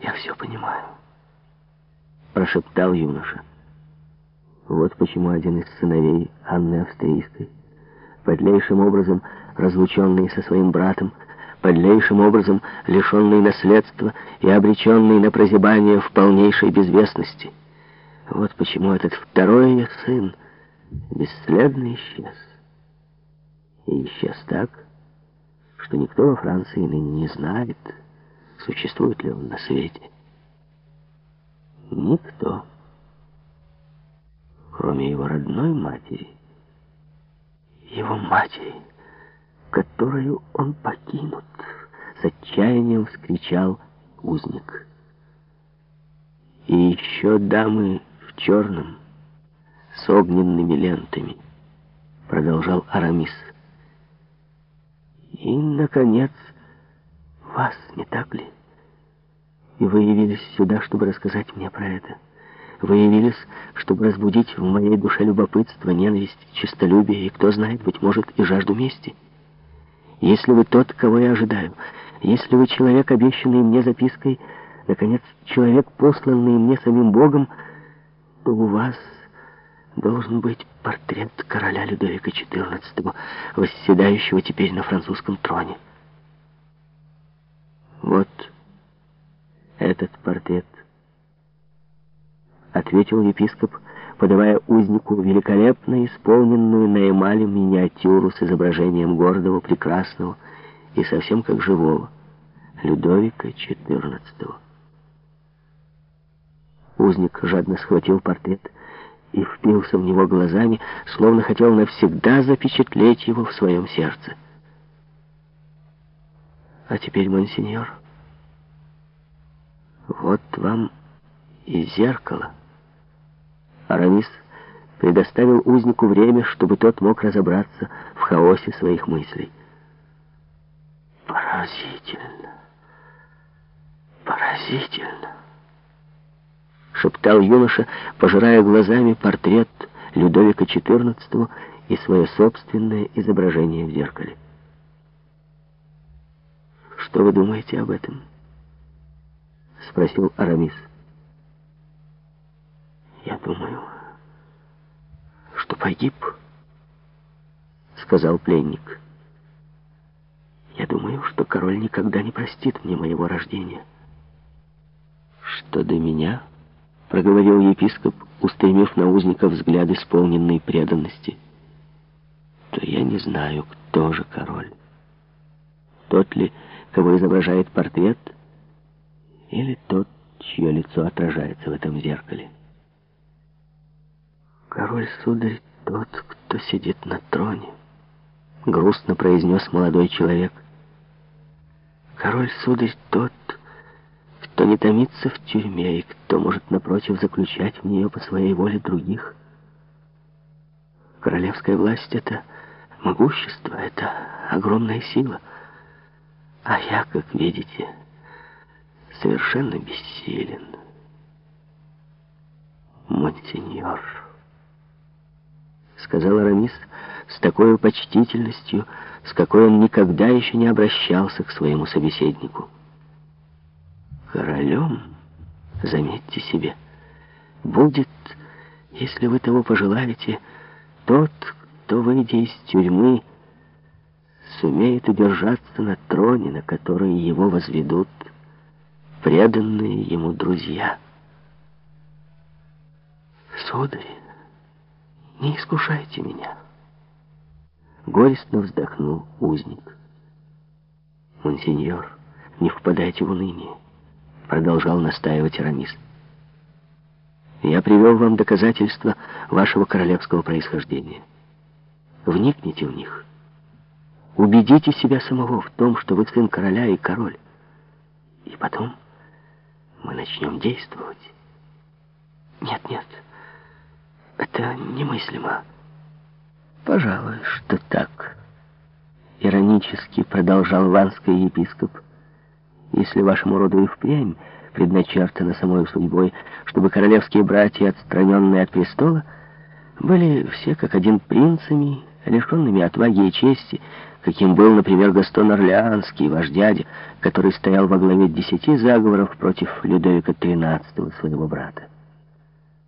Я все понимаю, прошептал юноша. Вот почему один из сыновей Анны Австрийской, подлейшим образом разлученный со своим братом, подлейшим образом лишенный наследства и обреченный на прозябание в полнейшей безвестности. Вот почему этот второй ее сын бесследно исчез. И исчез так, что никто во Франции ныне не знает, существует ли он на свете. Никто, кроме его родной матери, его матери, которую он покинут, с отчаянием вскричал узник. И еще дамы в черном, с огненными лентами, продолжал Арамис. И, наконец, вас, не так ли? И вы явились сюда, чтобы рассказать мне про это. Вы явились, чтобы разбудить в моей душе любопытство, ненависть, честолюбие и, кто знает, быть может, и жажду мести. Если вы тот, кого я ожидаю, если вы человек, обещанный мне запиской, наконец, человек, посланный мне самим Богом, то у вас должен быть портрет короля Людовика XIV, восседающего теперь на французском троне. Вот этот портрет, ответил епископ, подавая узнику великолепно исполненную на эмали миниатюру с изображением гордого, прекрасного и совсем как живого Людовика XIV. Узник жадно схватил портрет и впился в него глазами, словно хотел навсегда запечатлеть его в своем сердце. А теперь, монсеньор, вот вам и зеркало. Арамис предоставил узнику время, чтобы тот мог разобраться в хаосе своих мыслей. Поразительно, поразительно шептал юноша, пожирая глазами портрет Людовика XIV и свое собственное изображение в зеркале. «Что вы думаете об этом?» — спросил Арамис. «Я думаю, что погиб», — сказал пленник. «Я думаю, что король никогда не простит мне моего рождения. Что до меня...» — проговорил епископ, устремив на узника взгляд исполненной преданности, — то я не знаю, кто же король. Тот ли, кого изображает портрет, или тот, чье лицо отражается в этом зеркале. «Король, сударь, тот, кто сидит на троне», — грустно произнес молодой человек. «Король, сударь, тот, кто не томится в тюрьме и кто может, напротив, заключать в нее по своей воле других. Королевская власть — это могущество, это огромная сила. А я, как видите, совершенно бессилен. Монсеньор, — сказал Арамис с такой почтительностью, с какой он никогда еще не обращался к своему собеседнику королем, заметьте себе, будет, если вы того пожелаете, тот, кто, выйдя из тюрьмы, сумеет удержаться на троне, на который его возведут преданные ему друзья. Сударь, не искушайте меня. Горестно вздохнул узник. Монсеньор, не впадайте в уныние продолжал настаивать Арамис. Я привел вам доказательства вашего королевского происхождения. Вникните в них. Убедите себя самого в том, что вы сын короля и король. И потом мы начнем действовать. Нет, нет, это немыслимо. Пожалуй, что так. Иронически продолжал ванский епископ если вашему роду и впрямь предначертано самой судьбой, чтобы королевские братья, отстраненные от престола, были все как один принцами, лишенными отваги и чести, каким был, например, Гастон Орлеанский, ваш дядя, который стоял во главе десяти заговоров против Людовика XIII, своего брата.